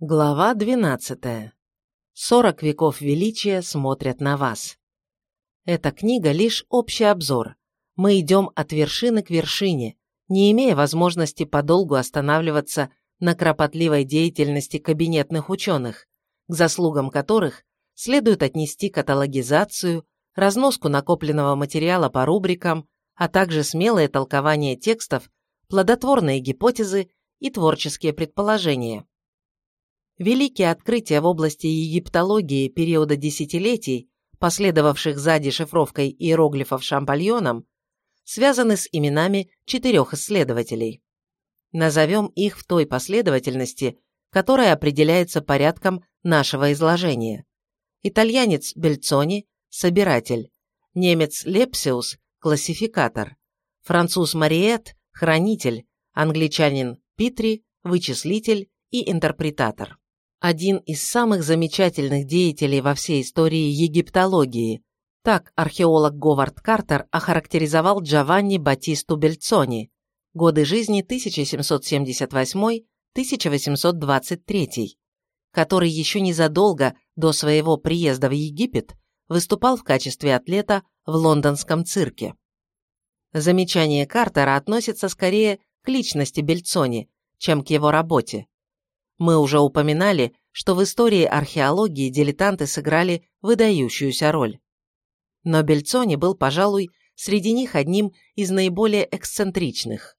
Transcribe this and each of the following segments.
Глава 12. Сорок веков величия смотрят на вас. Эта книга лишь общий обзор. Мы идем от вершины к вершине, не имея возможности подолгу останавливаться на кропотливой деятельности кабинетных ученых, к заслугам которых следует отнести каталогизацию, разноску накопленного материала по рубрикам, а также смелое толкование текстов, плодотворные гипотезы и творческие предположения. Великие открытия в области египтологии периода десятилетий, последовавших за дешифровкой иероглифов Шампальоном, связаны с именами четырех исследователей. Назовем их в той последовательности, которая определяется порядком нашего изложения. Итальянец Бельцони – собиратель, немец Лепсиус – классификатор, француз Мариет – хранитель, англичанин Питри – вычислитель и интерпретатор один из самых замечательных деятелей во всей истории египтологии. Так археолог Говард Картер охарактеризовал Джованни Батисту Бельцони, годы жизни 1778-1823, который еще незадолго до своего приезда в Египет выступал в качестве атлета в лондонском цирке. Замечание Картера относится скорее к личности Бельцони, чем к его работе. Мы уже упоминали, что в истории археологии дилетанты сыграли выдающуюся роль. Но Бельцони был, пожалуй, среди них одним из наиболее эксцентричных.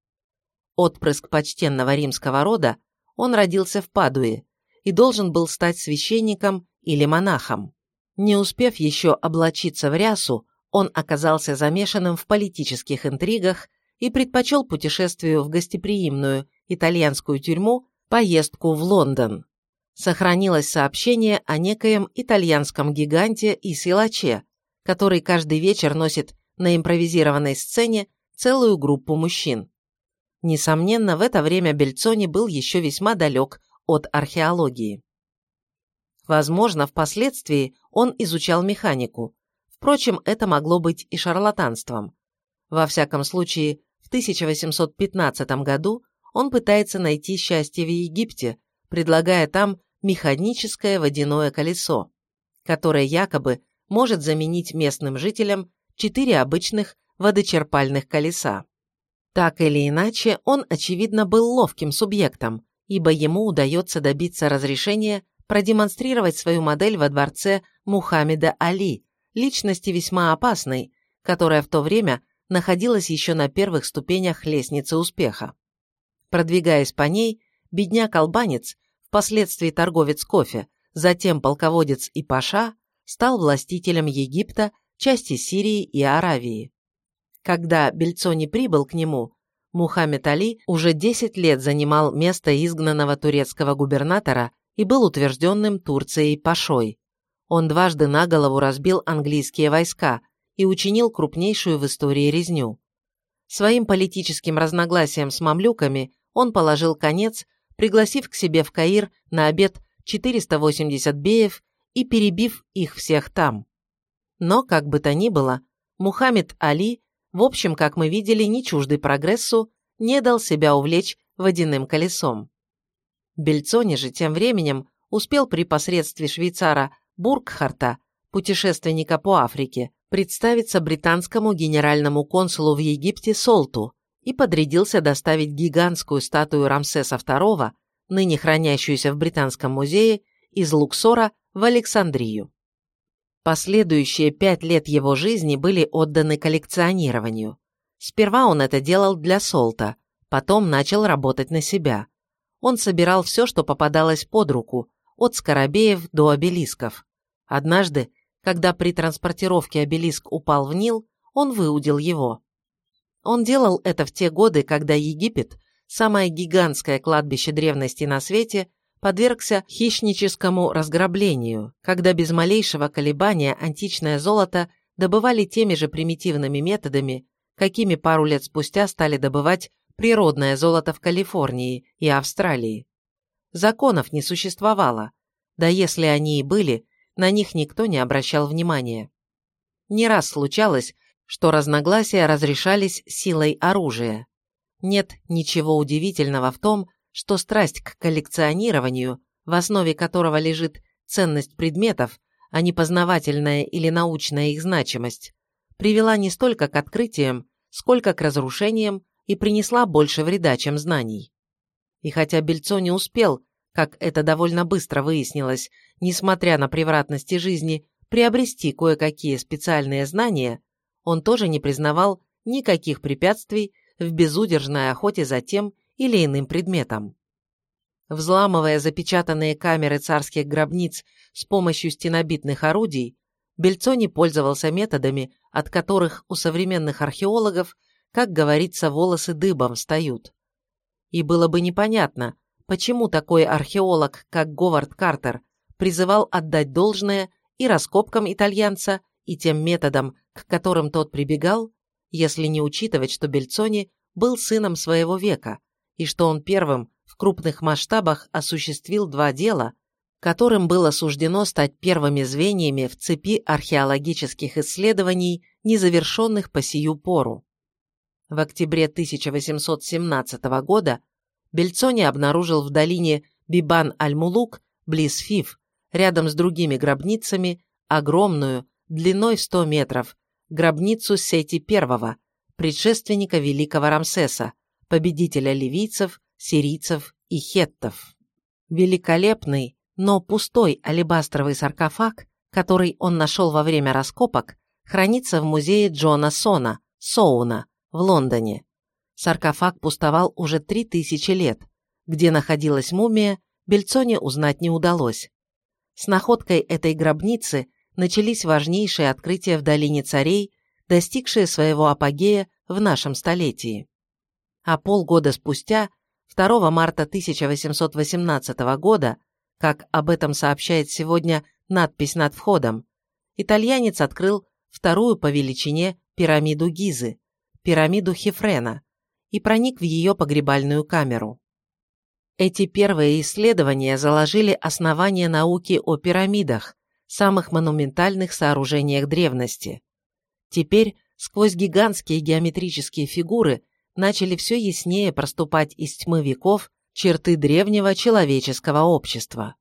Отпрыск почтенного римского рода, он родился в Падуе и должен был стать священником или монахом. Не успев еще облачиться в рясу, он оказался замешанным в политических интригах и предпочел путешествию в гостеприимную итальянскую тюрьму поездку в Лондон. Сохранилось сообщение о некоем итальянском гиганте и силаче, который каждый вечер носит на импровизированной сцене целую группу мужчин. Несомненно, в это время Бельцони был еще весьма далек от археологии. Возможно, впоследствии он изучал механику. Впрочем, это могло быть и шарлатанством. Во всяком случае, в 1815 году он пытается найти счастье в Египте, предлагая там механическое водяное колесо, которое якобы может заменить местным жителям четыре обычных водочерпальных колеса. Так или иначе, он, очевидно, был ловким субъектом, ибо ему удается добиться разрешения продемонстрировать свою модель во дворце Мухаммеда Али, личности весьма опасной, которая в то время находилась еще на первых ступенях лестницы успеха. Продвигаясь по ней, бедняк-албанец, впоследствии торговец кофе, затем полководец и паша, стал властителем Египта, части Сирии и Аравии. Когда Бельцони прибыл к нему, Мухаммед Али уже 10 лет занимал место изгнанного турецкого губернатора и был утвержденным Турцией пашой. Он дважды на голову разбил английские войска и учинил крупнейшую в истории резню. Своим политическим разногласиям с мамлюками он положил конец, пригласив к себе в Каир на обед 480 беев и перебив их всех там. Но, как бы то ни было, Мухаммед Али, в общем, как мы видели, не чуждый прогрессу, не дал себя увлечь водяным колесом. Бельцони же тем временем успел при посредстве швейцара Бургхарта, путешественника по Африке, представиться британскому генеральному консулу в Египте Солту, и подрядился доставить гигантскую статую Рамсеса II, ныне хранящуюся в Британском музее, из Луксора в Александрию. Последующие пять лет его жизни были отданы коллекционированию. Сперва он это делал для Солта, потом начал работать на себя. Он собирал все, что попадалось под руку, от скоробеев до обелисков. Однажды, когда при транспортировке обелиск упал в Нил, он выудил его. Он делал это в те годы, когда Египет, самое гигантское кладбище древности на свете, подвергся хищническому разграблению, когда без малейшего колебания античное золото добывали теми же примитивными методами, какими пару лет спустя стали добывать природное золото в Калифорнии и Австралии. Законов не существовало, да если они и были, на них никто не обращал внимания. Не раз случалось, что разногласия разрешались силой оружия. Нет ничего удивительного в том, что страсть к коллекционированию в основе которого лежит ценность предметов, а не познавательная или научная их значимость, привела не столько к открытиям, сколько к разрушениям и принесла больше вреда, чем знаний. И хотя Бельцо не успел, как это довольно быстро выяснилось, несмотря на превратности жизни, приобрести кое-какие специальные знания, он тоже не признавал никаких препятствий в безудержной охоте за тем или иным предметом. Взламывая запечатанные камеры царских гробниц с помощью стенобитных орудий, Бельцо не пользовался методами, от которых у современных археологов, как говорится, волосы дыбом встают. И было бы непонятно, почему такой археолог, как Говард Картер, призывал отдать должное и раскопкам итальянца, и тем методам, к которым тот прибегал, если не учитывать, что Бельцони был сыном своего века, и что он первым в крупных масштабах осуществил два дела, которым было суждено стать первыми звеньями в цепи археологических исследований, незавершенных по сию пору. В октябре 1817 года Бельцони обнаружил в долине Бибан-аль-Мулук, близ Фив, рядом с другими гробницами, огромную, длиной в 100 метров, гробницу Сети I, предшественника великого Рамсеса, победителя ливийцев, сирийцев и хеттов. Великолепный, но пустой алебастровый саркофаг, который он нашел во время раскопок, хранится в музее Джона Сона, Соуна, в Лондоне. Саркофаг пустовал уже три тысячи лет. Где находилась мумия, Бельцоне узнать не удалось. С находкой этой гробницы начались важнейшие открытия в Долине Царей, достигшие своего апогея в нашем столетии. А полгода спустя, 2 марта 1818 года, как об этом сообщает сегодня надпись над входом, итальянец открыл вторую по величине пирамиду Гизы, пирамиду Хефрена, и проник в ее погребальную камеру. Эти первые исследования заложили основание науки о пирамидах, самых монументальных сооружениях древности. Теперь сквозь гигантские геометрические фигуры начали все яснее проступать из тьмы веков черты древнего человеческого общества.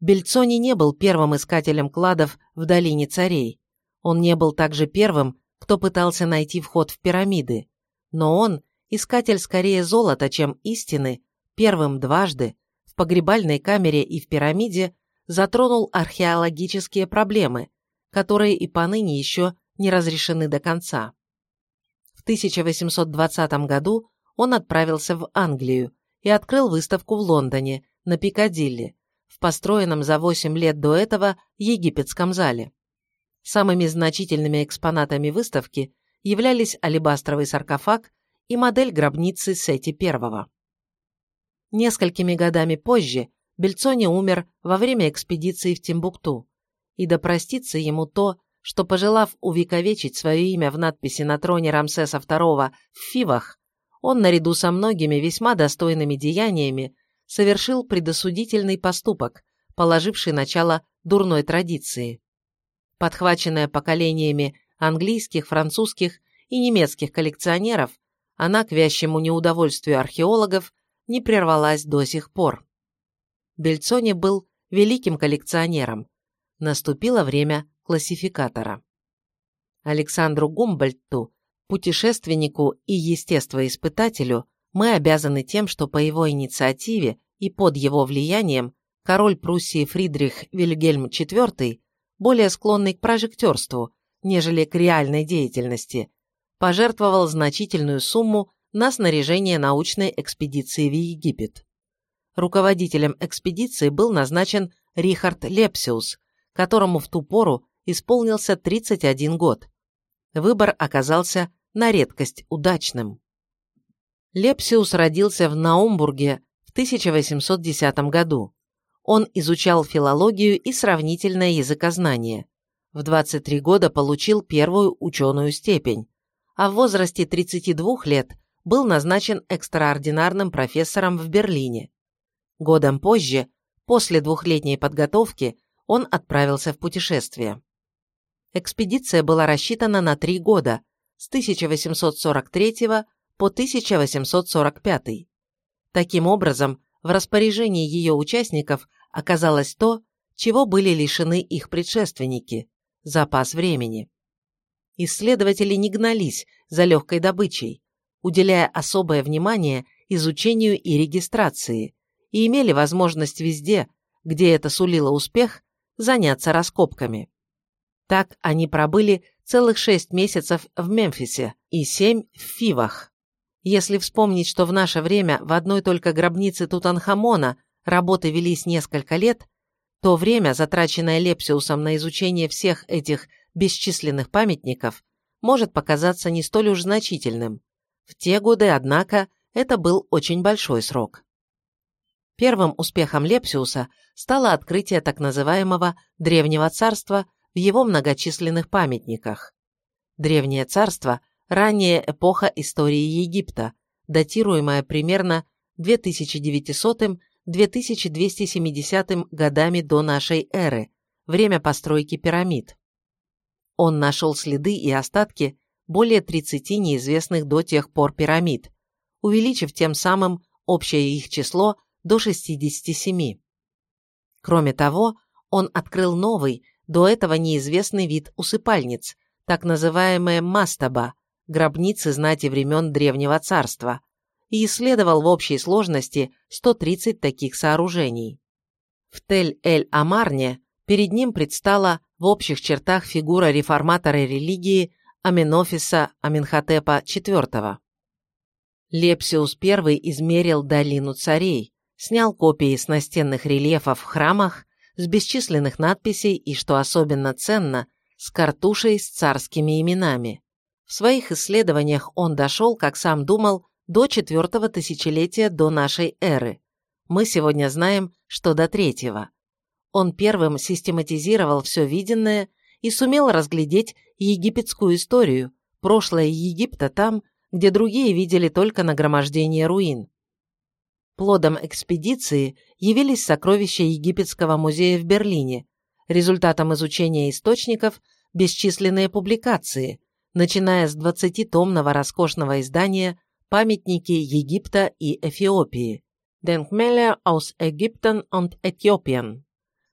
Бельцони не был первым искателем кладов в долине царей. Он не был также первым, кто пытался найти вход в пирамиды. Но он, искатель скорее золота, чем истины, первым дважды, в погребальной камере и в пирамиде, затронул археологические проблемы, которые и поныне еще не разрешены до конца. В 1820 году он отправился в Англию и открыл выставку в Лондоне, на Пикадилли, в построенном за 8 лет до этого египетском зале. Самыми значительными экспонатами выставки являлись алебастровый саркофаг и модель гробницы Сети I. Несколькими годами позже Бельцони умер во время экспедиции в Тимбукту, и да простится ему то, что, пожелав увековечить свое имя в надписи на троне Рамсеса II в Фивах, он, наряду со многими весьма достойными деяниями, совершил предосудительный поступок, положивший начало дурной традиции. Подхваченная поколениями английских, французских и немецких коллекционеров, она, к вящему неудовольствию археологов, не прервалась до сих пор. Бельцони был великим коллекционером. Наступило время классификатора. Александру Гумбольдту, путешественнику и естествоиспытателю, мы обязаны тем, что по его инициативе и под его влиянием король Пруссии Фридрих Вильгельм IV, более склонный к прожектерству, нежели к реальной деятельности, пожертвовал значительную сумму на снаряжение научной экспедиции в Египет руководителем экспедиции был назначен Рихард Лепсиус, которому в ту пору исполнился 31 год. Выбор оказался на редкость удачным. Лепсиус родился в Наумбурге в 1810 году. Он изучал филологию и сравнительное языкознание. В 23 года получил первую ученую степень, а в возрасте 32 лет был назначен экстраординарным профессором в Берлине. Годом позже, после двухлетней подготовки, он отправился в путешествие. Экспедиция была рассчитана на три года, с 1843 по 1845. Таким образом, в распоряжении ее участников оказалось то, чего были лишены их предшественники – запас времени. Исследователи не гнались за легкой добычей, уделяя особое внимание изучению и регистрации, и имели возможность везде, где это сулило успех, заняться раскопками. Так они пробыли целых шесть месяцев в Мемфисе и семь в Фивах. Если вспомнить, что в наше время в одной только гробнице Тутанхамона работы велись несколько лет, то время, затраченное Лепсиусом на изучение всех этих бесчисленных памятников, может показаться не столь уж значительным. В те годы, однако, это был очень большой срок. Первым успехом Лепсиуса стало открытие так называемого Древнего Царства в его многочисленных памятниках. Древнее Царство – ранняя эпоха истории Египта, датируемая примерно 2900-2270 годами до нашей эры, время постройки пирамид. Он нашел следы и остатки более 30 неизвестных до тех пор пирамид, увеличив тем самым общее их число до 67. Кроме того, он открыл новый, до этого неизвестный вид усыпальниц, так называемые мастаба, гробницы знати времен Древнего Царства, и исследовал в общей сложности 130 таких сооружений. В Тель-эль-Амарне перед ним предстала в общих чертах фигура реформатора религии Аменофиса Аменхотепа IV. Лепсиус I измерил долину царей, снял копии с настенных рельефов в храмах, с бесчисленных надписей и, что особенно ценно, с картушей с царскими именами. В своих исследованиях он дошел, как сам думал, до четвертого тысячелетия до нашей эры. Мы сегодня знаем, что до третьего. Он первым систематизировал все виденное и сумел разглядеть египетскую историю, прошлое Египта там, где другие видели только нагромождение руин. Плодом экспедиции явились сокровища Египетского музея в Берлине, результатом изучения источников – бесчисленные публикации, начиная с 20-томного роскошного издания «Памятники Египта и Эфиопии» Denkmäler aus Ägypten und Äthiopien,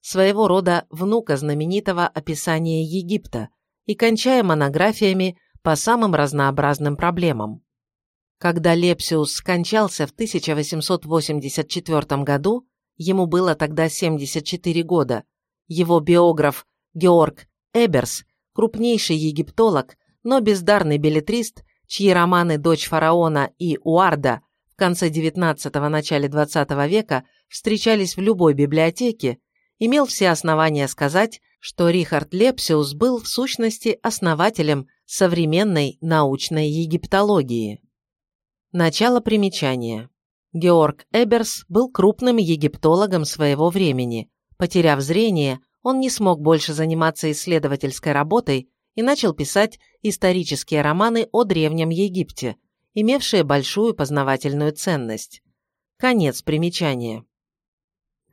своего рода внука знаменитого описания Египта, и кончая монографиями по самым разнообразным проблемам. Когда Лепсиус скончался в 1884 году, ему было тогда 74 года, его биограф Георг Эберс, крупнейший египтолог, но бездарный билетрист, чьи романы «Дочь фараона» и «Уарда» в конце XIX – начале XX века встречались в любой библиотеке, имел все основания сказать, что Рихард Лепсиус был в сущности основателем современной научной египтологии. Начало примечания. Георг Эберс был крупным египтологом своего времени. Потеряв зрение, он не смог больше заниматься исследовательской работой и начал писать исторические романы о Древнем Египте, имевшие большую познавательную ценность. Конец примечания.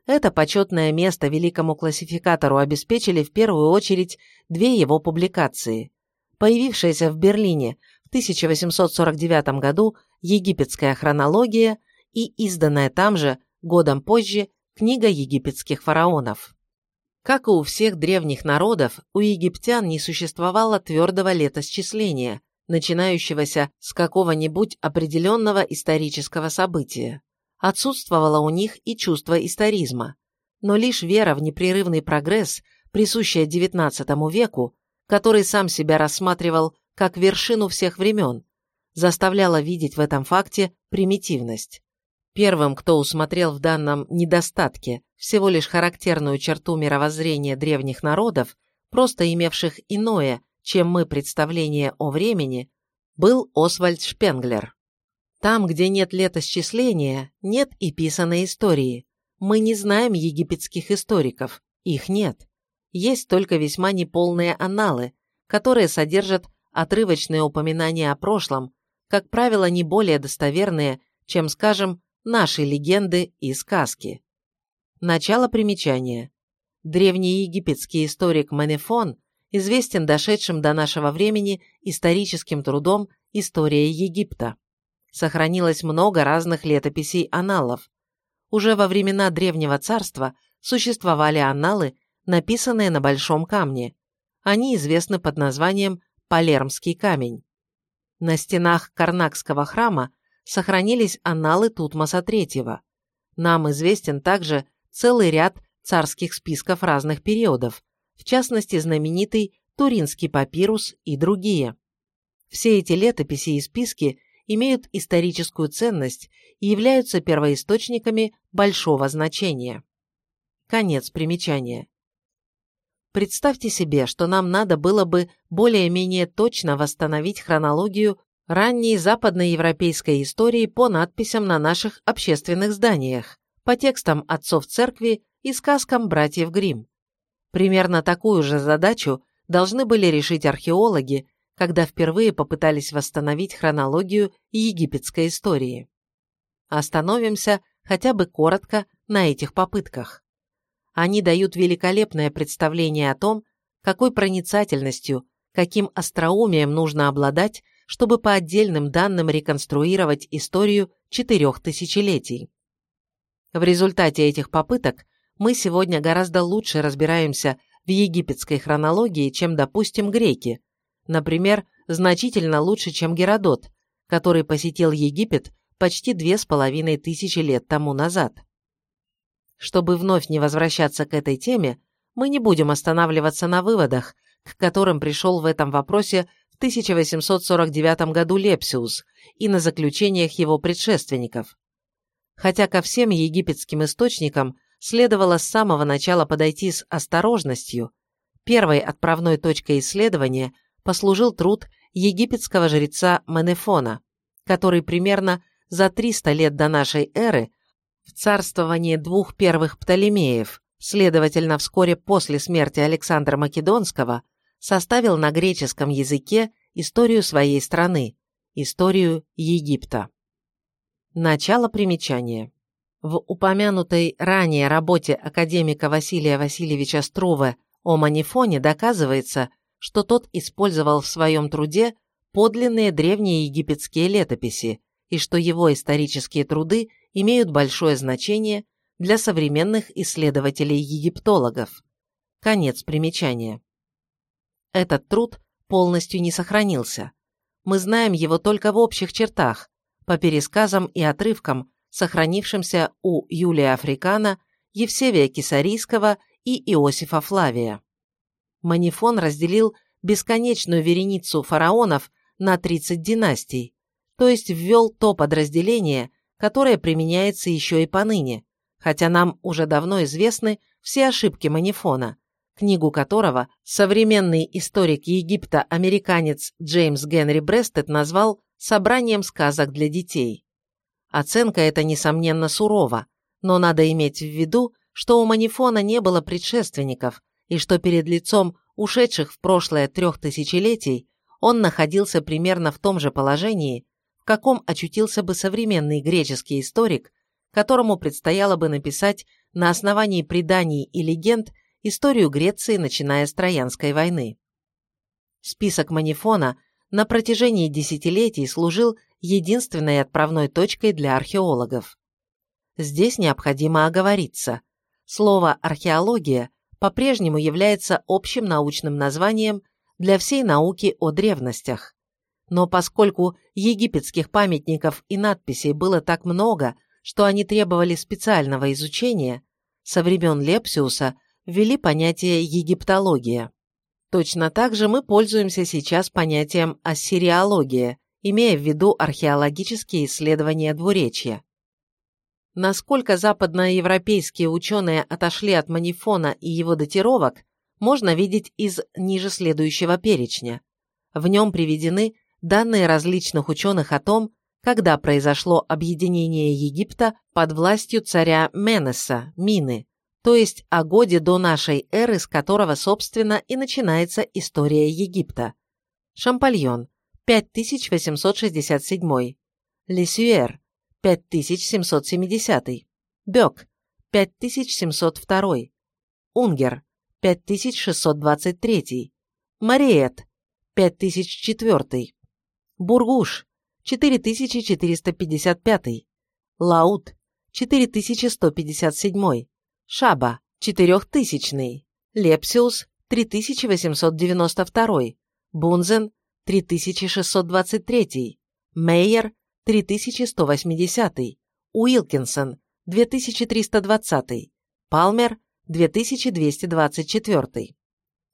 Это почетное место великому классификатору обеспечили в первую очередь две его публикации. Появившаяся в Берлине 1849 году «Египетская хронология» и изданная там же, годом позже, книга египетских фараонов. Как и у всех древних народов, у египтян не существовало твердого летосчисления, начинающегося с какого-нибудь определенного исторического события. Отсутствовало у них и чувство историзма. Но лишь вера в непрерывный прогресс, присущая XIX веку, который сам себя рассматривал как вершину всех времен, заставляла видеть в этом факте примитивность. Первым, кто усмотрел в данном недостатке всего лишь характерную черту мировоззрения древних народов, просто имевших иное, чем мы, представление о времени, был Освальд Шпенглер. Там, где нет летосчисления, нет и писаной истории. Мы не знаем египетских историков, их нет. Есть только весьма неполные аналы, которые содержат отрывочные упоминания о прошлом, как правило, не более достоверные, чем, скажем, наши легенды и сказки. Начало примечания. Древний египетский историк Манефон известен дошедшим до нашего времени историческим трудом «История Египта». Сохранилось много разных летописей аналов. Уже во времена Древнего царства существовали анналы, написанные на большом камне. Они известны под названием Палермский камень. На стенах Карнакского храма сохранились анналы Тутмоса III. Нам известен также целый ряд царских списков разных периодов, в частности знаменитый Туринский папирус и другие. Все эти летописи и списки имеют историческую ценность и являются первоисточниками большого значения. Конец примечания. Представьте себе, что нам надо было бы более-менее точно восстановить хронологию ранней западноевропейской истории по надписям на наших общественных зданиях, по текстам отцов церкви и сказкам братьев Гримм. Примерно такую же задачу должны были решить археологи, когда впервые попытались восстановить хронологию египетской истории. Остановимся хотя бы коротко на этих попытках. Они дают великолепное представление о том, какой проницательностью, каким остроумием нужно обладать, чтобы по отдельным данным реконструировать историю четырех тысячелетий. В результате этих попыток мы сегодня гораздо лучше разбираемся в египетской хронологии, чем, допустим, греки, например, значительно лучше, чем Геродот, который посетил Египет почти две с половиной тысячи лет тому назад. Чтобы вновь не возвращаться к этой теме, мы не будем останавливаться на выводах, к которым пришел в этом вопросе в 1849 году Лепсиус и на заключениях его предшественников. Хотя ко всем египетским источникам следовало с самого начала подойти с осторожностью, первой отправной точкой исследования послужил труд египетского жреца Менефона, который примерно за 300 лет до нашей эры в царствовании двух первых Птолемеев, следовательно, вскоре после смерти Александра Македонского, составил на греческом языке историю своей страны, историю Египта. Начало примечания. В упомянутой ранее работе академика Василия Васильевича Струве о Манифоне доказывается, что тот использовал в своем труде подлинные древние египетские летописи и что его исторические труды имеют большое значение для современных исследователей-египтологов. Конец примечания. Этот труд полностью не сохранился. Мы знаем его только в общих чертах, по пересказам и отрывкам, сохранившимся у Юлия Африкана, Евсевия Кисарийского и Иосифа Флавия. Манифон разделил бесконечную вереницу фараонов на 30 династий, то есть ввел то подразделение, которое применяется еще и поныне, хотя нам уже давно известны все ошибки Манифона, книгу которого современный историк Египта-американец Джеймс Генри Брестед назвал «собранием сказок для детей». Оценка эта, несомненно, сурова, но надо иметь в виду, что у Манифона не было предшественников, и что перед лицом ушедших в прошлое трех тысячелетий он находился примерно в том же положении, в каком очутился бы современный греческий историк, которому предстояло бы написать на основании преданий и легенд историю Греции, начиная с Троянской войны. Список Манифона на протяжении десятилетий служил единственной отправной точкой для археологов. Здесь необходимо оговориться. Слово «археология» по-прежнему является общим научным названием для всей науки о древностях. Но поскольку египетских памятников и надписей было так много, что они требовали специального изучения, со времен Лепсиуса ввели понятие египтология. Точно так же мы пользуемся сейчас понятием ассириология, имея в виду археологические исследования двуречья. Насколько западноевропейские ученые отошли от Манифона и его датировок, можно видеть из ниже следующего перечня. В нем приведены данные различных ученых о том, когда произошло объединение Египта под властью царя Менеса, Мины, то есть о годе до нашей эры, с которого, собственно, и начинается история Египта. Шампальон, 5867. Лесюэр, 5770. Бёк, 5702. Унгер, 5623. Мариет, 5004. Бургуш, 4455. Лаут, 4157. Шаба, 4000, Лепсиус 3892, Бунзен 3623, Мейер 3180, Уилкинсон 2320, Палмер 2224.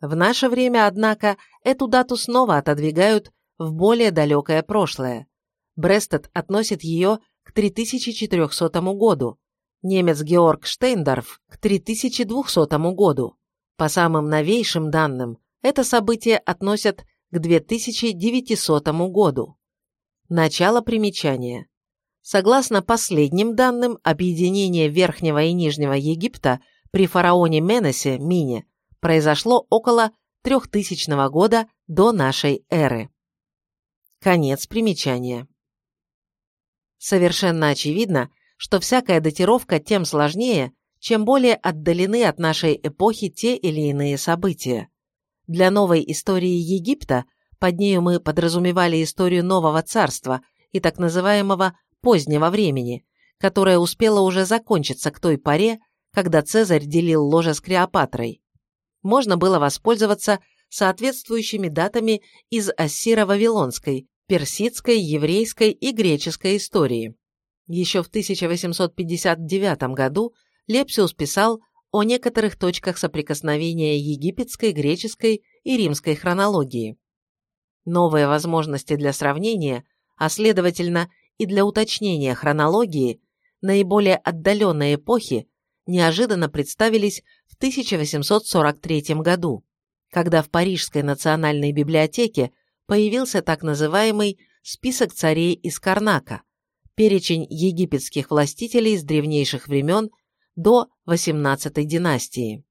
В наше время, однако, эту дату снова отодвигают в более далекое прошлое. Брестед относит ее к 3400 году, немец Георг Штейндорф к 3200 году. По самым новейшим данным, это событие относят к 2900 году. Начало примечания. Согласно последним данным, объединение Верхнего и Нижнего Египта при фараоне Менесе, Мине, произошло около 3000 года до нашей эры. Конец примечания. Совершенно очевидно, что всякая датировка тем сложнее, чем более отдалены от нашей эпохи те или иные события. Для новой истории Египта, под нею мы подразумевали историю нового царства и так называемого позднего времени, которое успело уже закончиться к той поре, когда Цезарь делил ложе с Клеопатрой. Можно было воспользоваться соответствующими датами из Ассиро-Вавилонской, персидской, еврейской и греческой истории. Еще в 1859 году Лепсиус писал о некоторых точках соприкосновения египетской, греческой и римской хронологии. Новые возможности для сравнения, а следовательно и для уточнения хронологии, наиболее отдаленной эпохи неожиданно представились в 1843 году, когда в Парижской национальной библиотеке появился так называемый «список царей из Карнака», перечень египетских властителей с древнейших времен до XVIII династии.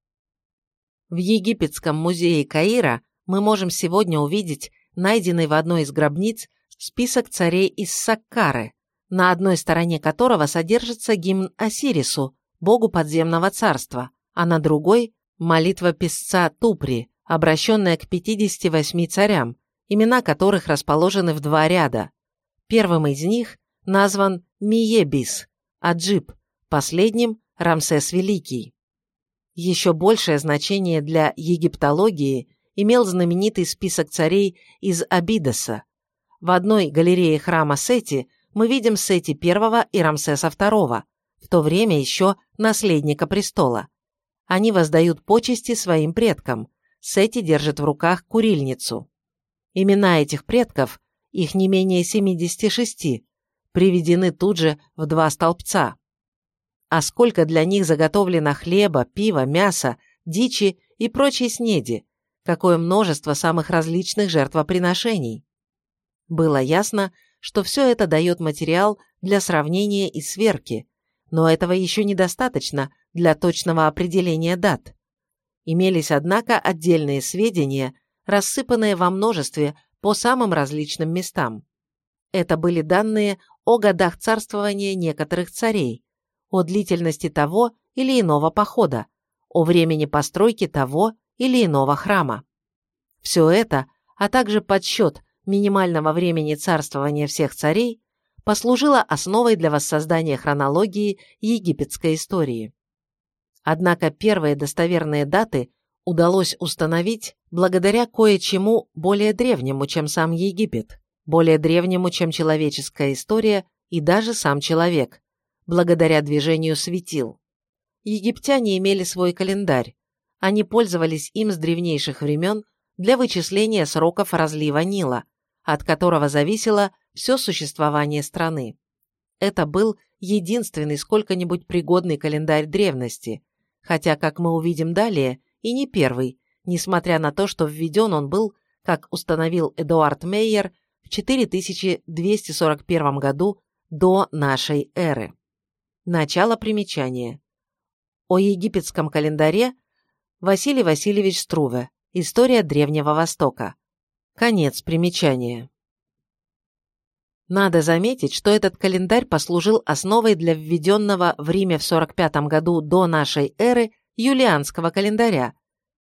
В Египетском музее Каира мы можем сегодня увидеть найденный в одной из гробниц список царей из Саккары, на одной стороне которого содержится гимн Осирису, богу подземного царства, а на другой – молитва песца Тупри, обращенная к 58 царям, имена которых расположены в два ряда. Первым из них назван Миебис, Аджиб, последним – Рамсес Великий. Еще большее значение для египтологии имел знаменитый список царей из Абидоса. В одной галерее храма Сети мы видим Сети I и Рамсеса II, в то время еще наследника престола. Они воздают почести своим предкам. Сети держит в руках курильницу. Имена этих предков, их не менее 76, приведены тут же в два столбца. А сколько для них заготовлено хлеба, пива, мяса, дичи и прочей снеди, какое множество самых различных жертвоприношений. Было ясно, что все это дает материал для сравнения и сверки, но этого еще недостаточно для точного определения дат. Имелись, однако, отдельные сведения, рассыпанные во множестве по самым различным местам. Это были данные о годах царствования некоторых царей, о длительности того или иного похода, о времени постройки того или иного храма. Все это, а также подсчет минимального времени царствования всех царей, послужило основой для воссоздания хронологии египетской истории. Однако первые достоверные даты удалось установить благодаря кое-чему более древнему, чем сам Египет, более древнему, чем человеческая история и даже сам человек, благодаря движению светил. Египтяне имели свой календарь, они пользовались им с древнейших времен для вычисления сроков разлива Нила, от которого зависело все существование страны. Это был единственный сколько-нибудь пригодный календарь древности, хотя, как мы увидим далее, и не первый, несмотря на то, что введен он был, как установил Эдуард Мейер, в 4241 году до нашей эры. Начало примечания. О египетском календаре Василий Васильевич Струве. История Древнего Востока. Конец примечания. Надо заметить, что этот календарь послужил основой для введенного в Риме в 45 году до нашей эры юлианского календаря,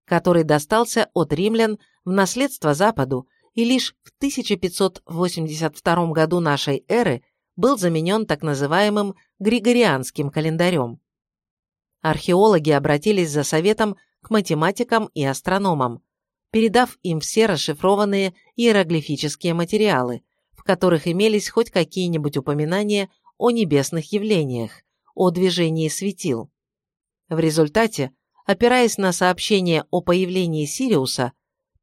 который достался от римлян в наследство Западу и лишь в 1582 году нашей эры был заменен так называемым Григорианским календарем. Археологи обратились за советом к математикам и астрономам, передав им все расшифрованные иероглифические материалы, которых имелись хоть какие-нибудь упоминания о небесных явлениях, о движении светил. В результате, опираясь на сообщение о появлении Сириуса,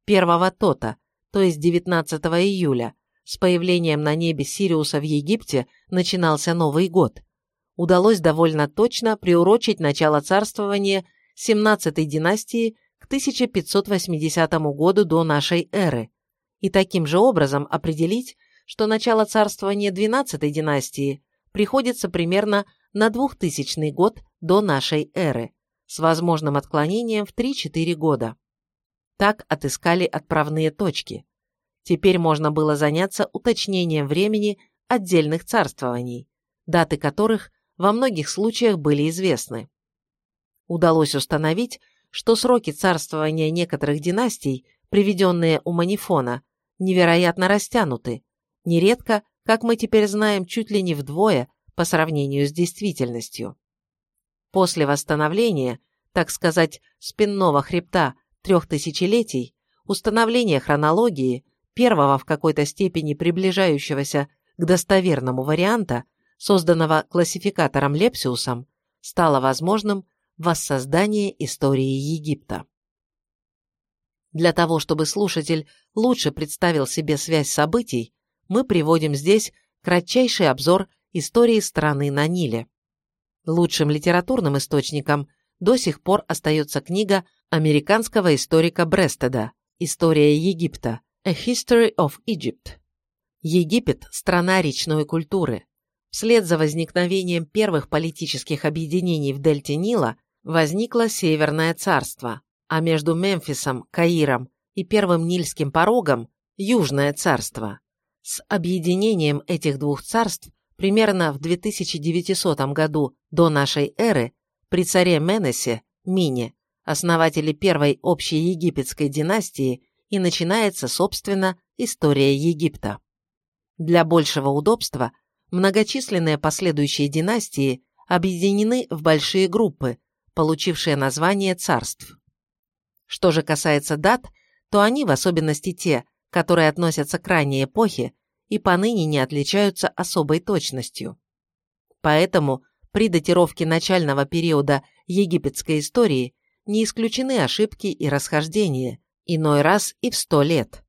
первого тота, то есть 19 июля, с появлением на небе Сириуса в Египте начинался Новый год, удалось довольно точно приурочить начало царствования 17-й династии к 1580 году до нашей эры и таким же образом определить, что начало царствования 12-й династии приходится примерно на 2000 год до нашей эры, с возможным отклонением в 3-4 года. Так отыскали отправные точки. Теперь можно было заняться уточнением времени отдельных царствований, даты которых во многих случаях были известны. Удалось установить, что сроки царствования некоторых династий, приведенные у Манифона, невероятно растянуты, нередко, как мы теперь знаем, чуть ли не вдвое по сравнению с действительностью. После восстановления, так сказать, спинного хребта трех тысячелетий, установления хронологии, первого в какой-то степени приближающегося к достоверному варианта, созданного классификатором Лепсиусом, стало возможным воссоздание истории Египта. Для того, чтобы слушатель лучше представил себе связь событий, мы приводим здесь кратчайший обзор истории страны на Ниле. Лучшим литературным источником до сих пор остается книга американского историка Брестеда «История Египта. A History of Egypt». Египет – страна речной культуры. Вслед за возникновением первых политических объединений в дельте Нила возникло Северное царство, а между Мемфисом, Каиром и Первым Нильским порогом – Южное царство. С объединением этих двух царств примерно в 2900 году до нашей эры при царе Менесе, Мине, основателе первой общей египетской династии, и начинается, собственно, история Египта. Для большего удобства многочисленные последующие династии объединены в большие группы, получившие название царств. Что же касается дат, то они, в особенности те, которые относятся к ранней эпохе, и поныне не отличаются особой точностью. Поэтому при датировке начального периода египетской истории не исключены ошибки и расхождения, иной раз и в сто лет.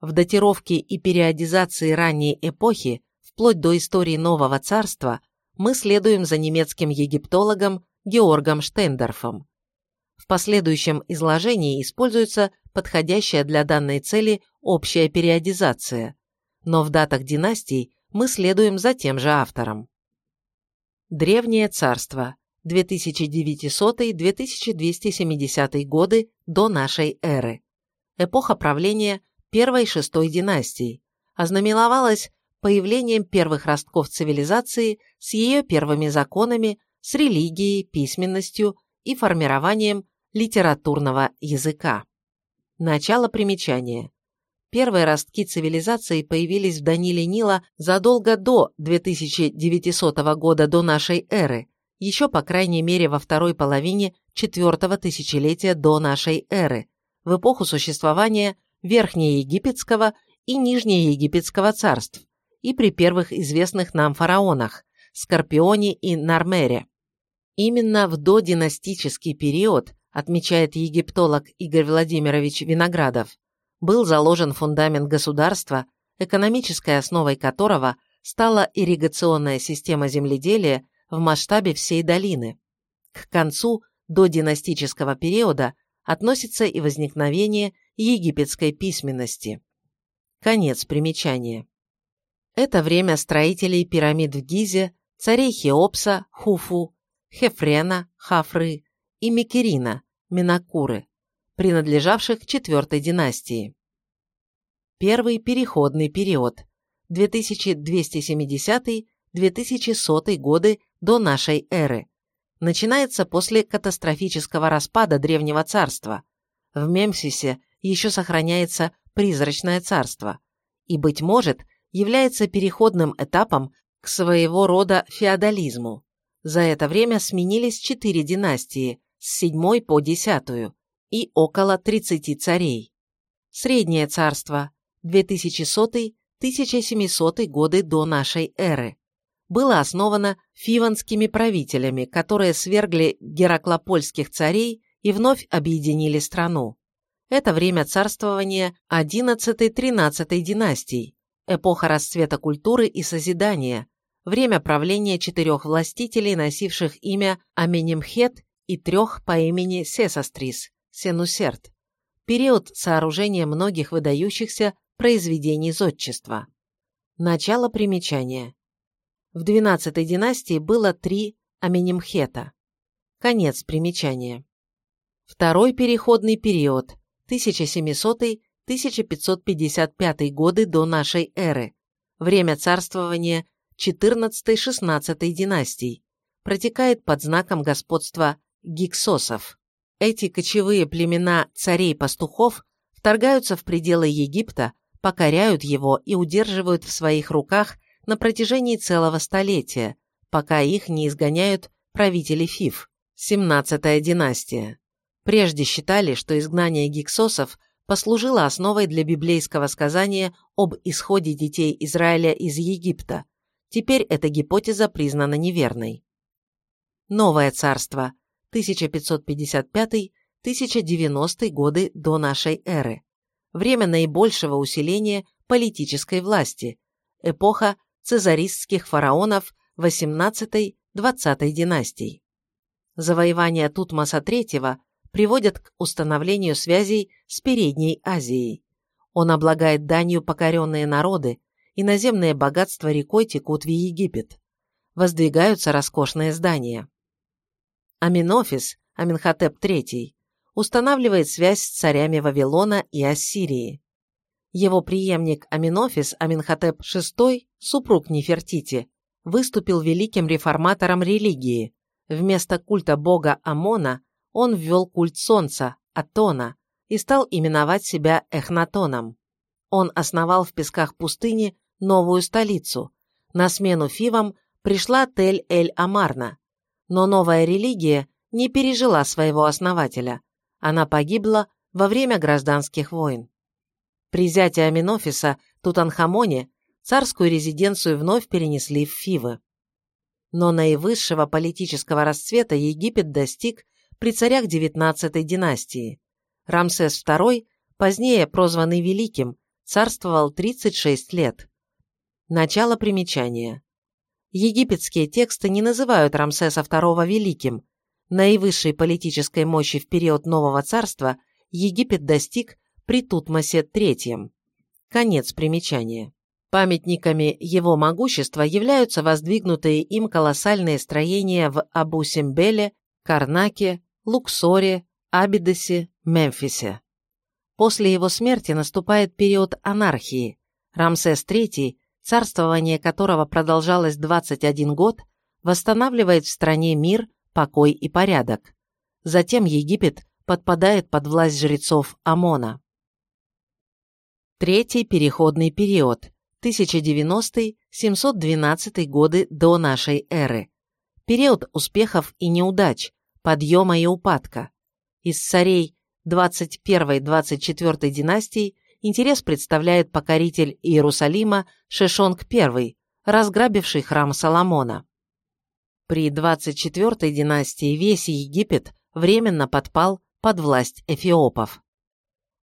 В датировке и периодизации ранней эпохи, вплоть до истории Нового Царства, мы следуем за немецким египтологом Георгом Штендорфом. В последующем изложении используется подходящая для данной цели общая периодизация, но в датах династий мы следуем за тем же автором. Древнее царство 2900-2270 годы до нашей эры. Эпоха правления первой-шестой династий ознаменовалась появлением первых ростков цивилизации с ее первыми законами, с религией, письменностью и формированием литературного языка. Начало примечания. Первые ростки цивилизации появились в Даниле Нила задолго до 2900 года до нашей эры, еще по крайней мере во второй половине четвертого тысячелетия до нашей эры, в эпоху существования Верхнеегипетского и Нижнеегипетского царств и при первых известных нам фараонах – Скорпионе и Нармере. Именно в додинастический период, отмечает египтолог Игорь Владимирович Виноградов, был заложен фундамент государства, экономической основой которого стала ирригационная система земледелия в масштабе всей долины. К концу до династического периода относится и возникновение египетской письменности. Конец примечания. Это время строителей пирамид в Гизе, царей Хеопса, Хуфу, Хефрена, Хафры и Микерина, Минакуры принадлежавших четвертой династии. Первый переходный период 2270-2100 годы до нашей эры начинается после катастрофического распада Древнего Царства. В Мемфисе еще сохраняется призрачное царство и, быть может, является переходным этапом к своего рода феодализму. За это время сменились четыре династии, с седьмой по десятую, и около 30 царей. Среднее царство 2100-1700 годы до нашей эры было основано фиванскими правителями, которые свергли гераклопольских царей и вновь объединили страну. Это время царствования 11-13 династий, эпоха расцвета культуры и созидания, время правления четырех властителей, носивших имя Аменемхет и трех по имени Сесострис, Сенусерт, период сооружения многих выдающихся произведений зодчества. Начало примечания. В XII династии было три Аменемхета. Конец примечания. Второй переходный период 1700-1555 годы до нашей эры, время царствования 14-16 династий, протекает под знаком господства гиксосов. Эти кочевые племена царей-пастухов вторгаются в пределы Египта, покоряют его и удерживают в своих руках на протяжении целого столетия, пока их не изгоняют правители Фив, 17-я династия. Прежде считали, что изгнание гиксосов послужило основой для библейского сказания об исходе детей Израиля из Египта. Теперь эта гипотеза признана неверной. Новое царство 1555-1090 годы до нашей эры. Время наибольшего усиления политической власти. Эпоха цезаристских фараонов 18-20 династий. Завоевания Тутмоса III приводят к установлению связей с Передней Азией. Он облагает данью покоренные народы, и наземные богатства рекой текут в Египет. Воздвигаются роскошные здания. Аминофис, Аминхотеп III, устанавливает связь с царями Вавилона и Ассирии. Его преемник Аминофис Аминхотеп VI, супруг Нефертити, выступил великим реформатором религии. Вместо культа бога Амона он ввел культ солнца, Атона, и стал именовать себя Эхнатоном. Он основал в песках пустыни новую столицу. На смену Фивам пришла Тель-эль-Амарна. Но новая религия не пережила своего основателя. Она погибла во время гражданских войн. При взятии Аминофиса Тутанхамоне царскую резиденцию вновь перенесли в Фивы. Но наивысшего политического расцвета Египет достиг при царях XIX династии. Рамсес II, позднее прозванный Великим, царствовал 36 лет. Начало примечания. Египетские тексты не называют Рамсеса II Великим. Наивысшей политической мощи в период Нового царства Египет достиг при Тутмосе III. Конец примечания. Памятниками его могущества являются воздвигнутые им колоссальные строения в Абу-Симбеле, Карнаке, Луксоре, Абидосе, Мемфисе. После его смерти наступает период анархии. Рамсес III, царствование которого продолжалось 21 год, восстанавливает в стране мир, покой и порядок. Затем Египет подпадает под власть жрецов Амона. Третий переходный период 1090-712 годы до нашей эры. Период успехов и неудач, подъема и упадка. Из царей 21-24 династий интерес представляет покоритель Иерусалима Шешонг I, разграбивший храм Соломона. При 24 династии весь Египет временно подпал под власть эфиопов.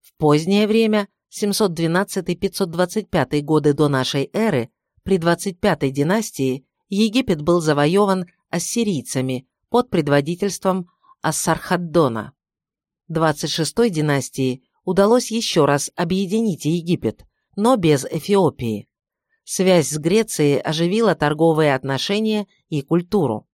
В позднее время 712-525 годы до нашей эры, при 25-й династии, Египет был завоеван ассирийцами под предводительством Ассархаддона. 26-й династии удалось еще раз объединить Египет, но без Эфиопии. Связь с Грецией оживила торговые отношения и культуру.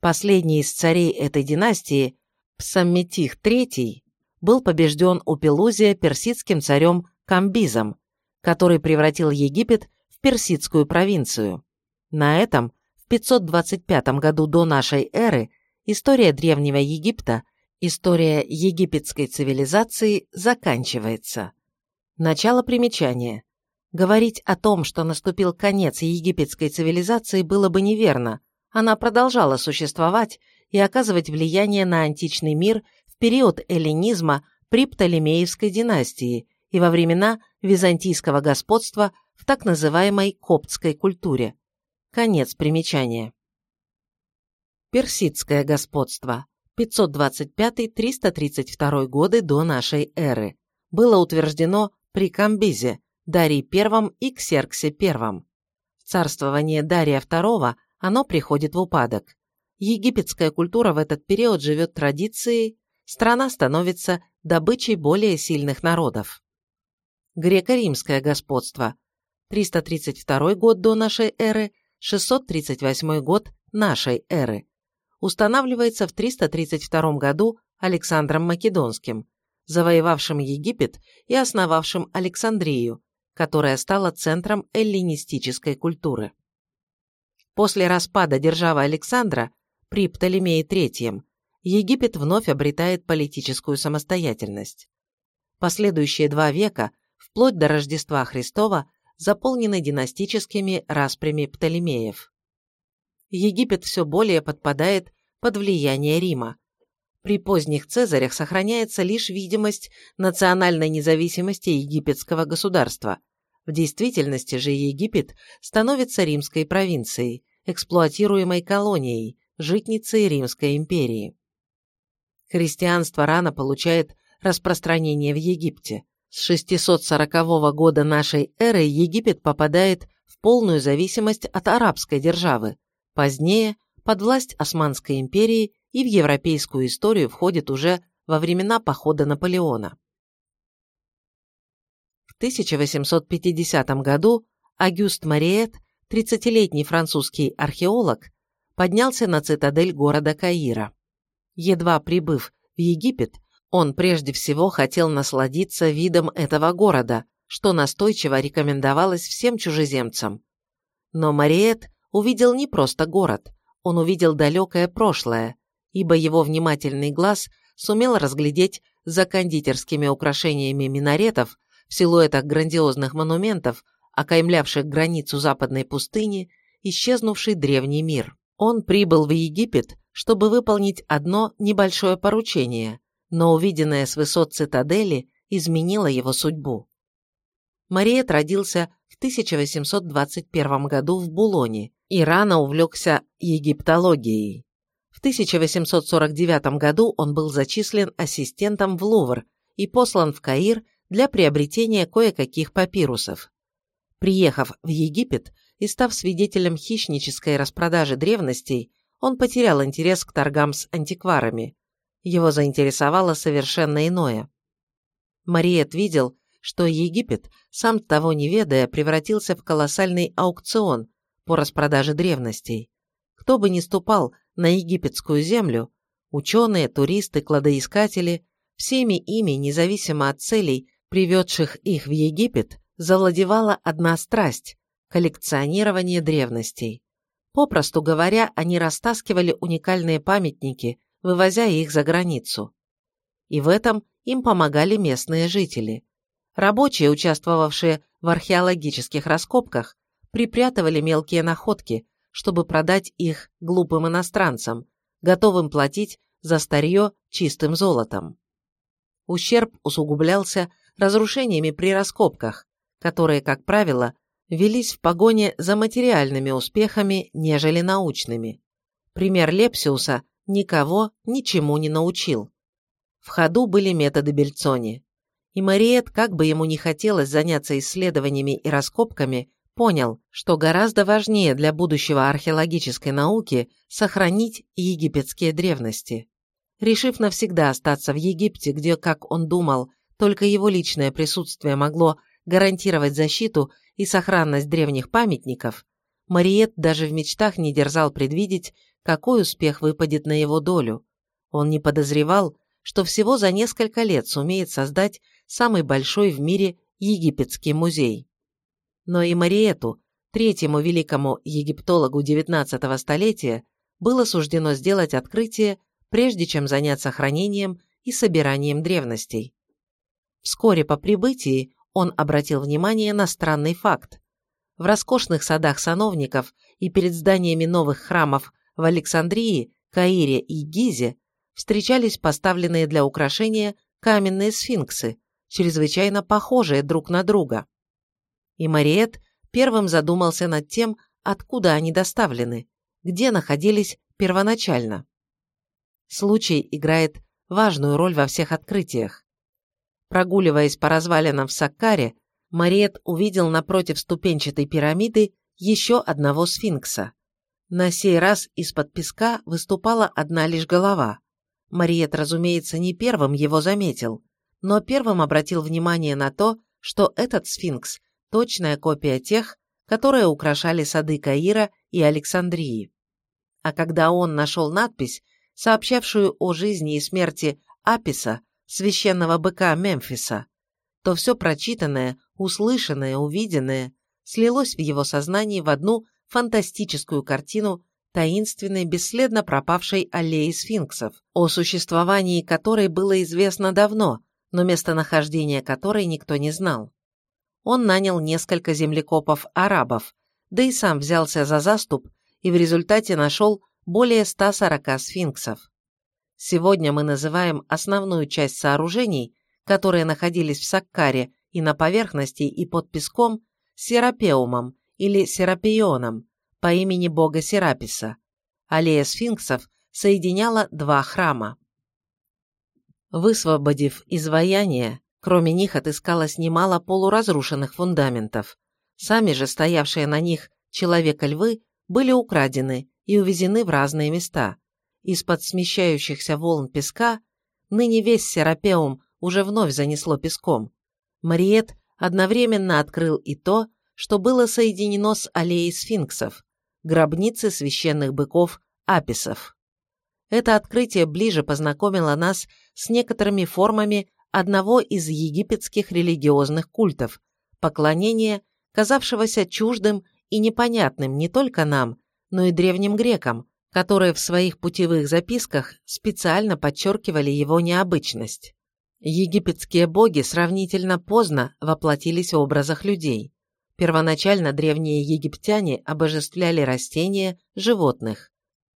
Последний из царей этой династии, Псамметих III, был побежден у Пелузия персидским царем Камбизом, который превратил Египет в персидскую провинцию. На этом в 525 году до нашей эры история Древнего Египта, история египетской цивилизации заканчивается. Начало примечания. Говорить о том, что наступил конец египетской цивилизации, было бы неверно. Она продолжала существовать и оказывать влияние на античный мир в период эллинизма при Птолемеевской династии и во времена византийского господства в так называемой коптской культуре. Конец примечания. Персидское господство 525-332 годы до нашей эры было утверждено при Камбизе, Дарии I и Ксерксе I. В царствование Дария II оно приходит в упадок. Египетская культура в этот период живет традицией, страна становится добычей более сильных народов. Греко-римское господство 332 год до нашей эры, 638 год нашей эры устанавливается в 332 году Александром Македонским, завоевавшим Египет и основавшим Александрию, которая стала центром эллинистической культуры. После распада державы Александра при Птолемее III Египет вновь обретает политическую самостоятельность. Последующие два века, вплоть до Рождества Христова, заполнены династическими распрями Птолемеев. Египет все более подпадает под влияние Рима. При поздних Цезарях сохраняется лишь видимость национальной независимости египетского государства. В действительности же Египет становится римской провинцией, эксплуатируемой колонией, житницей Римской империи. Христианство рано получает распространение в Египте. С 640 года нашей эры Египет попадает в полную зависимость от арабской державы. Позднее под власть Османской империи и в европейскую историю входит уже во времена похода Наполеона. В 1850 году Агюст Мариет, 30-летний французский археолог, поднялся на цитадель города Каира. Едва прибыв в Египет, он прежде всего хотел насладиться видом этого города, что настойчиво рекомендовалось всем чужеземцам. Но Мариет увидел не просто город, он увидел далекое прошлое, ибо его внимательный глаз сумел разглядеть за кондитерскими украшениями минаретов в силуэтах грандиозных монументов, окаймлявших границу западной пустыни, исчезнувший древний мир. Он прибыл в Египет, чтобы выполнить одно небольшое поручение, но увиденное с высот цитадели изменило его судьбу. Мариет родился в 1821 году в Булоне и рано увлекся египтологией. В 1849 году он был зачислен ассистентом в Лувр и послан в Каир для приобретения кое-каких папирусов. Приехав в Египет и став свидетелем хищнической распродажи древностей, он потерял интерес к торгам с антикварами. Его заинтересовало совершенно иное. Мариет видел, что Египет, сам того не ведая, превратился в колоссальный аукцион, по распродаже древностей. Кто бы ни ступал на египетскую землю, ученые, туристы, кладоискатели, всеми ими, независимо от целей, приведших их в Египет, завладевала одна страсть – коллекционирование древностей. Попросту говоря, они растаскивали уникальные памятники, вывозя их за границу. И в этом им помогали местные жители. Рабочие, участвовавшие в археологических раскопках, припрятывали мелкие находки, чтобы продать их глупым иностранцам, готовым платить за старье чистым золотом. Ущерб усугублялся разрушениями при раскопках, которые, как правило, велись в погоне за материальными успехами, нежели научными. Пример Лепсиуса никого ничему не научил. В ходу были методы Бельцони. И Мариет, как бы ему ни хотелось заняться исследованиями и раскопками, понял, что гораздо важнее для будущего археологической науки сохранить египетские древности. Решив навсегда остаться в Египте, где, как он думал, только его личное присутствие могло гарантировать защиту и сохранность древних памятников, Мариет даже в мечтах не дерзал предвидеть, какой успех выпадет на его долю. Он не подозревал, что всего за несколько лет сумеет создать самый большой в мире египетский музей но и Мариету, третьему великому египтологу XIX столетия, было суждено сделать открытие, прежде чем заняться хранением и собиранием древностей. Вскоре по прибытии он обратил внимание на странный факт. В роскошных садах сановников и перед зданиями новых храмов В Александрии, Каире и Гизе встречались поставленные для украшения каменные сфинксы, чрезвычайно похожие друг на друга. И Мариет первым задумался над тем, откуда они доставлены, где находились первоначально. Случай играет важную роль во всех открытиях. Прогуливаясь по развалинам в Саккаре, Мариет увидел напротив ступенчатой пирамиды еще одного сфинкса. На сей раз из-под песка выступала одна лишь голова. Мариет, разумеется, не первым его заметил, но первым обратил внимание на то, что этот сфинкс – точная копия тех, которые украшали сады Каира и Александрии. А когда он нашел надпись, сообщавшую о жизни и смерти Аписа, священного быка Мемфиса, то все прочитанное, услышанное, увиденное слилось в его сознании в одну фантастическую картину таинственной, бесследно пропавшей аллеи сфинксов, о существовании которой было известно давно, но местонахождение которой никто не знал. Он нанял несколько землекопов-арабов, да и сам взялся за заступ и в результате нашел более 140 сфинксов. Сегодня мы называем основную часть сооружений, которые находились в Саккаре и на поверхности и под песком, серапеумом или серапионом, по имени бога Сераписа. Аллея сфинксов соединяла два храма. Высвободив изваяния, кроме них отыскалось немало полуразрушенных фундаментов. Сами же стоявшие на них человека-львы были украдены и увезены в разные места. Из-под смещающихся волн песка ныне весь Серапеум уже вновь занесло песком. Мариет одновременно открыл и то, что было соединено с аллеей сфинксов, гробницы священных быков Аписов. Это открытие ближе познакомило нас с некоторыми формами одного из египетских религиозных культов, поклонения, казавшегося чуждым и непонятным не только нам, но и древним грекам, которые в своих путевых записках специально подчеркивали его необычность. Египетские боги сравнительно поздно воплотились в образах людей. Первоначально древние египтяне обожествляли растения, животных.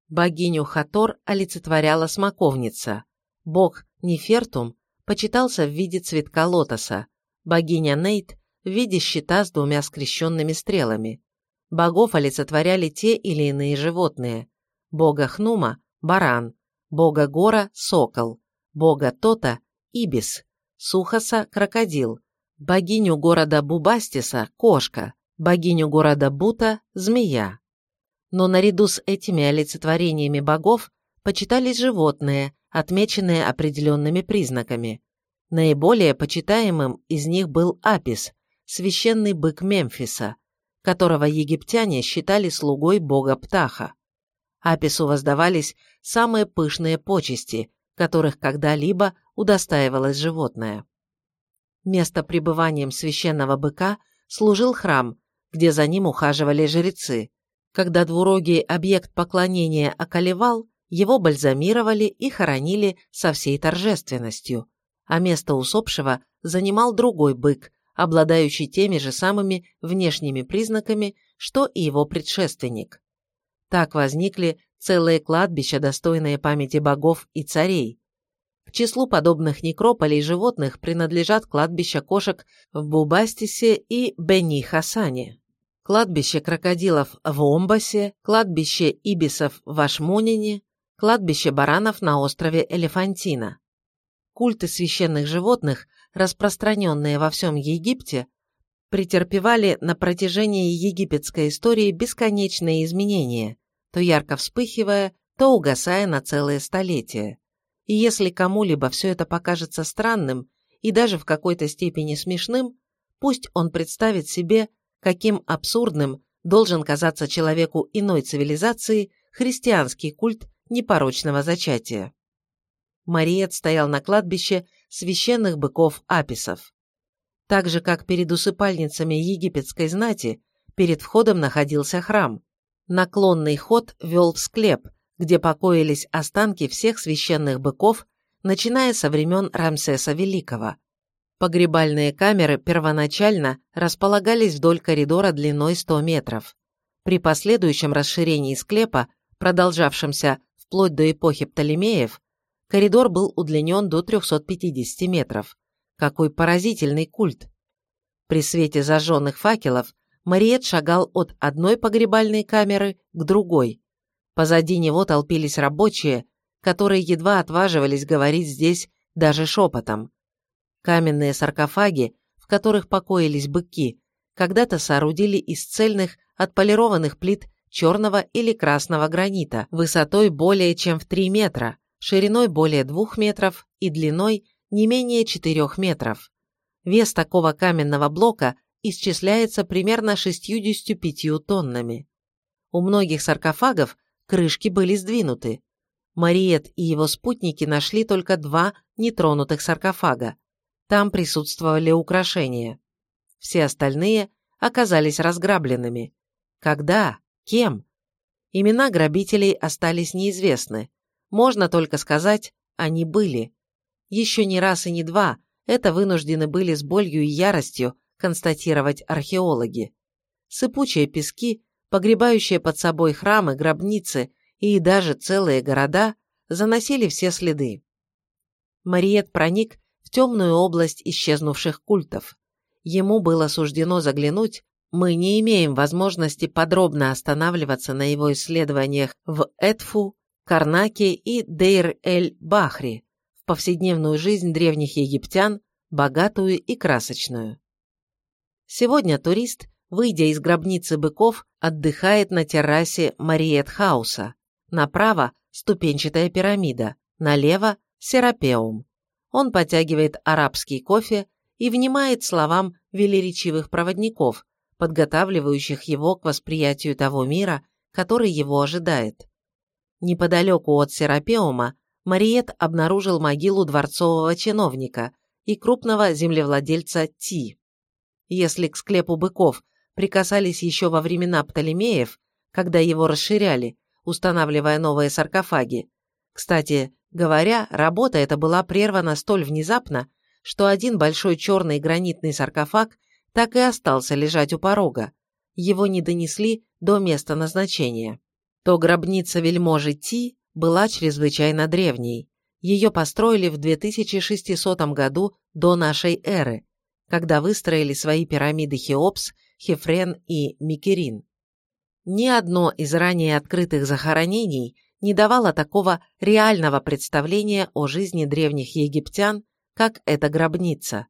Богиню Хатор олицетворяла смоковница. Бог Нефертум почитался в виде цветка лотоса. Богиня Нейт в виде щита с двумя скрещенными стрелами. Богов олицетворяли те или иные животные. Бога Хнума – баран, бога Гора – сокол, бога Тота – ибис, Сухаса – крокодил, богиню города Бубастиса – кошка, богиню города Бута – змея. Но наряду с этими олицетворениями богов почитались животные, отмеченные определенными признаками. Наиболее почитаемым из них был Апис, священный бык Мемфиса, которого египтяне считали слугой бога Птаха. Апису воздавались самые пышные почести, которых когда-либо удостаивалось животное. Место пребыванием священного быка служил храм, где за ним ухаживали жрецы. Когда двурогий объект поклонения околевал, его бальзамировали и хоронили со всей торжественностью, а место усопшего занимал другой бык, обладающий теми же самыми внешними признаками, что и его предшественник. Так возникли целые кладбища, достойные памяти богов и царей, к числу подобных некрополей животных принадлежат кладбища кошек в Бубастисе и Бени-Хасане, кладбище крокодилов в Омбасе, кладбище ибисов в Ашмунине, кладбище баранов на острове Элефантина. Культы священных животных, распространенные во всем Египте, претерпевали на протяжении египетской истории бесконечные изменения, то ярко вспыхивая, то угасая на целые столетия. И если кому-либо все это покажется странным и даже в какой-то степени смешным, пусть он представит себе, каким абсурдным должен казаться человеку иной цивилизации христианский культ непорочного зачатия. Мариет стоял на кладбище священных быков Аписов. Так же, как перед усыпальницами египетской знати, перед входом находился храм. Наклонный ход вел в склеп, где покоились останки всех священных быков, начиная со времен Рамсеса Великого. Погребальные камеры первоначально располагались вдоль коридора длиной 100 метров. При последующем расширении склепа продолжавшемся вплоть до эпохи Птолемеев, коридор был удлинен до 350 метров. Какой поразительный культ! При свете зажженных факелов Мариет шагал от одной погребальной камеры к другой. Позади него толпились рабочие, которые едва отваживались говорить здесь даже шепотом. Каменные саркофаги, в которых покоились быки, когда-то соорудили из цельных, отполированных плит черного или красного гранита, высотой более чем в 3 метра, шириной более 2 метров и длиной не менее 4 метров. Вес такого каменного блока исчисляется примерно 65 тоннами. У многих саркофагов крышки были сдвинуты. Мариет и его спутники нашли только два нетронутых саркофага. Там присутствовали украшения. Все остальные оказались разграбленными. Когда? Кем? Имена грабителей остались неизвестны. Можно только сказать, они были. Еще не раз и не два это вынуждены были с болью и яростью констатировать археологи. Сыпучие пески, погребающие под собой храмы, гробницы и даже целые города, заносили все следы. Мариет проник в темную область исчезнувших культов. Ему было суждено заглянуть, мы не имеем возможности подробно останавливаться на его исследованиях в Эдфу, Карнаке и Дейр-эль-Бахри, в повседневную жизнь древних египтян, богатую и красочную. Сегодня турист, выйдя из гробницы быков, отдыхает на террасе Мариет-хауса. Направо – ступенчатая пирамида, налево – серапеум. Он потягивает арабский кофе и внимает словам велеречивых проводников, подготавливающих его к восприятию того мира, который его ожидает. Неподалеку от Серапеума Мариет обнаружил могилу дворцового чиновника и крупного землевладельца Ти. Если к склепу быков прикасались еще во времена Птолемеев, когда его расширяли, устанавливая новые саркофаги, кстати говоря, работа эта была прервана столь внезапно, что один большой черный гранитный саркофаг так и остался лежать у порога. Его не донесли до места назначения. То гробница вельможи Ти была чрезвычайно древней. Ее построили в 2600 году до нашей эры, когда выстроили свои пирамиды Хеопс, Хефрен и Микерин. Ни одно из ранее открытых захоронений не давало такого реального представления о жизни древних египтян, как эта гробница.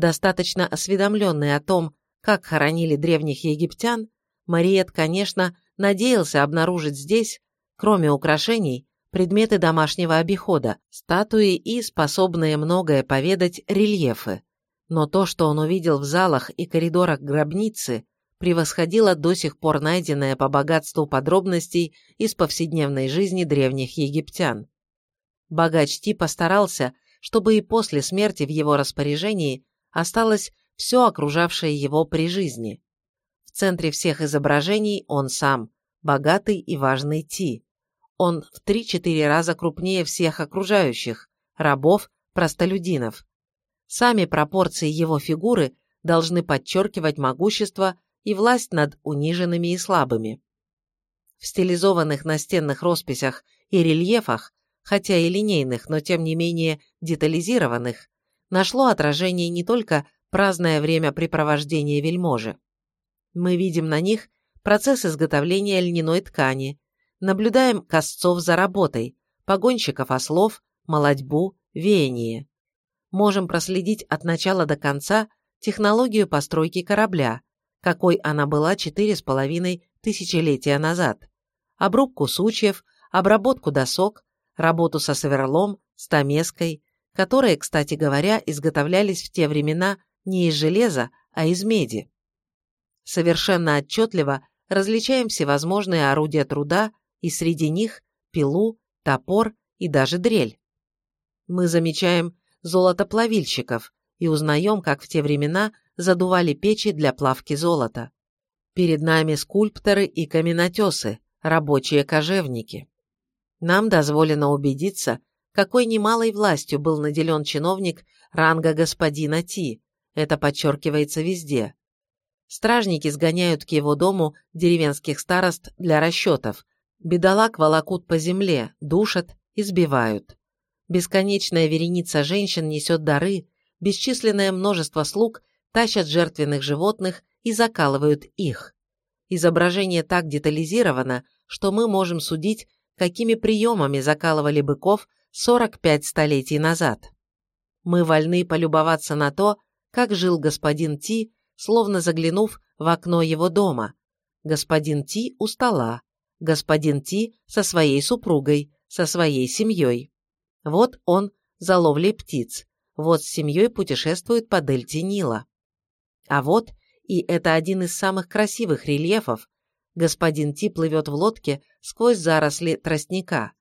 Достаточно осведомленный о том, как хоронили древних египтян, Мариет, конечно, надеялся обнаружить здесь, кроме украшений, предметы домашнего обихода, статуи и способные многое поведать рельефы. Но то, что он увидел в залах и коридорах гробницы, превосходило до сих пор найденное по богатству подробностей из повседневной жизни древних египтян. Богач Ти постарался, чтобы и после смерти в его распоряжении осталось все окружавшее его при жизни. В центре всех изображений он сам, богатый и важный Ти. Он в 3-4 раза крупнее всех окружающих, рабов, простолюдинов. Сами пропорции его фигуры должны подчеркивать могущество и власть над униженными и слабыми. В стилизованных настенных росписях и рельефах хотя и линейных, но тем не менее детализированных, нашло отражение не только праздное времяпрепровождение вельможи. Мы видим на них процесс изготовления льняной ткани, наблюдаем косцов за работой, погонщиков ослов, молодьбу, веяние. Можем проследить от начала до конца технологию постройки корабля, какой она была четыре с половиной тысячелетия назад, обрубку сучьев, обработку досок, работу со сверлом, стамеской, которые, кстати говоря, изготовлялись в те времена не из железа, а из меди. Совершенно отчетливо различаем всевозможные орудия труда и среди них пилу, топор и даже дрель. Мы замечаем золотоплавильщиков и узнаем, как в те времена задували печи для плавки золота. Перед нами скульпторы и каменотесы, рабочие кожевники. Нам дозволено убедиться, какой немалой властью был наделен чиновник ранга господина Ти. Это подчеркивается везде. Стражники сгоняют к его дому деревенских старост для расчетов, Бедолаг волокут по земле, душат, избивают. Бесконечная вереница женщин несет дары, бесчисленное множество слуг тащат жертвенных животных и закалывают их. Изображение так детализировано, что мы можем судить, какими приемами закалывали быков 45 столетий назад. Мы вольны полюбоваться на то, как жил господин Ти, словно заглянув в окно его дома. Господин Ти у стола, господин Ти со своей супругой, со своей семьей. Вот он за ловлей птиц, вот с семьей путешествует по дельте Нила. А вот, и это один из самых красивых рельефов, господин Ти плывет в лодке сквозь заросли тростника.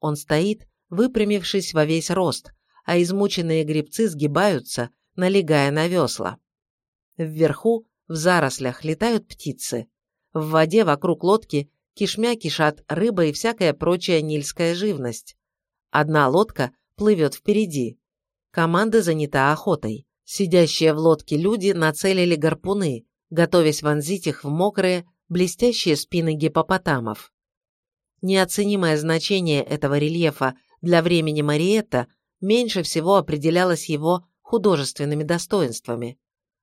Он стоит, выпрямившись во весь рост, а измученные гребцы сгибаются, налегая на весла. Вверху, в зарослях, летают птицы. В воде вокруг лодки кишмя кишат рыба и всякая прочая нильская живность. Одна лодка плывет впереди. Команда занята охотой. Сидящие в лодке люди нацелили гарпуны, готовясь вонзить их в мокрые, блестящие спины гипопотамов. Неоценимое значение этого рельефа для времени Мариетта меньше всего определялось его художественными достоинствами.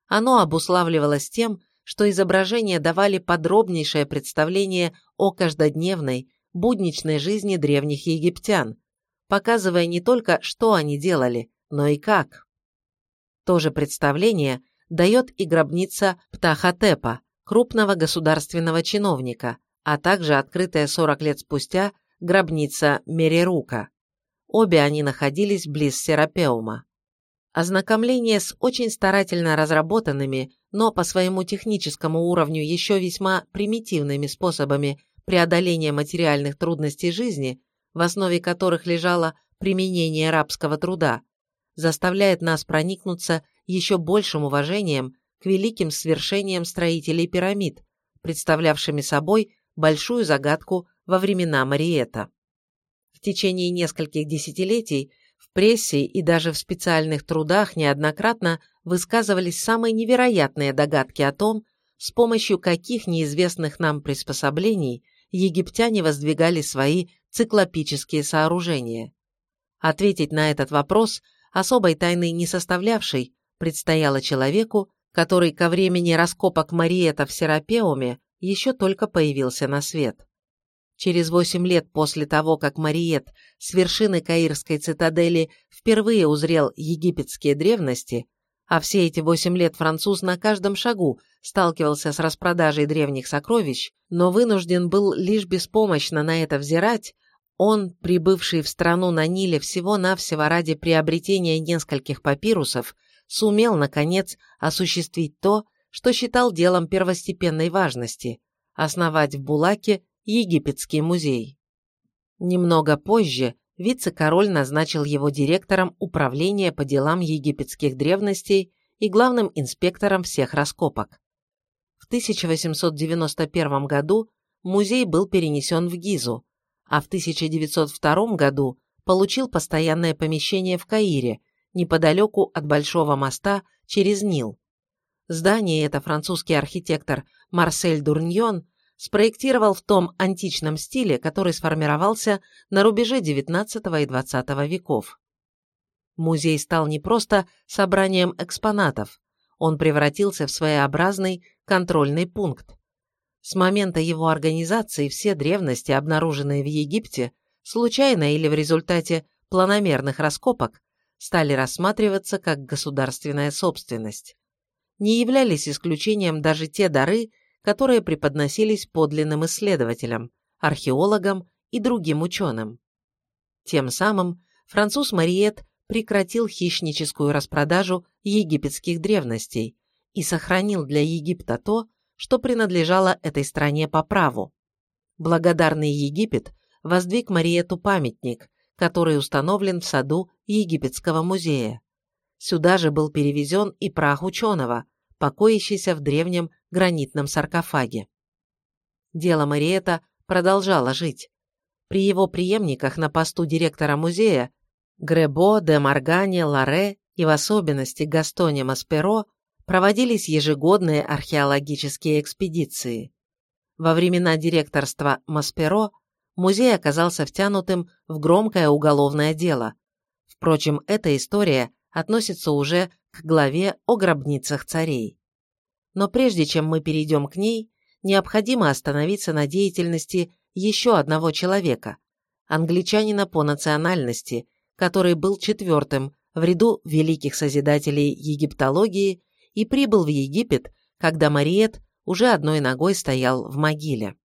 Оно обуславливалось тем, что изображения давали подробнейшее представление о каждодневной, будничной жизни древних египтян, показывая не только, что они делали, но и как. То же представление дает и гробница Птахотепа, крупного государственного чиновника, а также открытая 40 лет спустя гробница Мерерука. Обе они находились близ Серапеума. Ознакомление с очень старательно разработанными, но по своему техническому уровню еще весьма примитивными способами преодоления материальных трудностей жизни, в основе которых лежало применение рабского труда, заставляет нас проникнуться еще большим уважением к великим свершениям строителей пирамид, представлявшими собой большую загадку во времена Мариэта. В течение нескольких десятилетий в прессе и даже в специальных трудах неоднократно высказывались самые невероятные догадки о том, с помощью каких неизвестных нам приспособлений египтяне воздвигали свои циклопические сооружения. Ответить на этот вопрос, особой тайны не составлявший, предстояло человеку, который ко времени раскопок Мариэта в Серапеуме еще только появился на свет. Через восемь лет после того, как Мариет с вершины Каирской цитадели впервые узрел египетские древности, а все эти восемь лет француз на каждом шагу сталкивался с распродажей древних сокровищ, но вынужден был лишь беспомощно на это взирать, он, прибывший в страну на Ниле всего-навсего ради приобретения нескольких папирусов, сумел, наконец, осуществить то, что считал делом первостепенной важности – основать в Булаке Египетский музей. Немного позже вице-король назначил его директором управления по делам египетских древностей и главным инспектором всех раскопок. В 1891 году музей был перенесен в Гизу, а в 1902 году получил постоянное помещение в Каире, неподалеку от Большого моста через Нил. Здание это французский архитектор Марсель Дурньон спроектировал в том античном стиле, который сформировался на рубеже XIX и XX веков. Музей стал не просто собранием экспонатов, он превратился в своеобразный контрольный пункт. С момента его организации все древности, обнаруженные в Египте, случайно или в результате планомерных раскопок, стали рассматриваться как государственная собственность. Не являлись исключением даже те дары, которые преподносились подлинным исследователям, археологам и другим ученым. Тем самым француз Мариет прекратил хищническую распродажу египетских древностей и сохранил для Египта то, что принадлежало этой стране по праву. Благодарный Египет воздвиг Мариету памятник, который установлен в саду Египетского музея. Сюда же был перевезен и прах ученого, покоящийся в древнем гранитном саркофаге. Дело Мариэта продолжало жить. При его преемниках на посту директора музея Гребо, де Маргане, Ларе и в особенности Гастоне Масперо проводились ежегодные археологические экспедиции. Во времена директорства Масперо музей оказался втянутым в громкое уголовное дело. Впрочем, эта история относится уже к главе о гробницах царей. Но прежде чем мы перейдем к ней, необходимо остановиться на деятельности еще одного человека, англичанина по национальности, который был четвертым в ряду великих созидателей египтологии и прибыл в Египет, когда Мариет уже одной ногой стоял в могиле.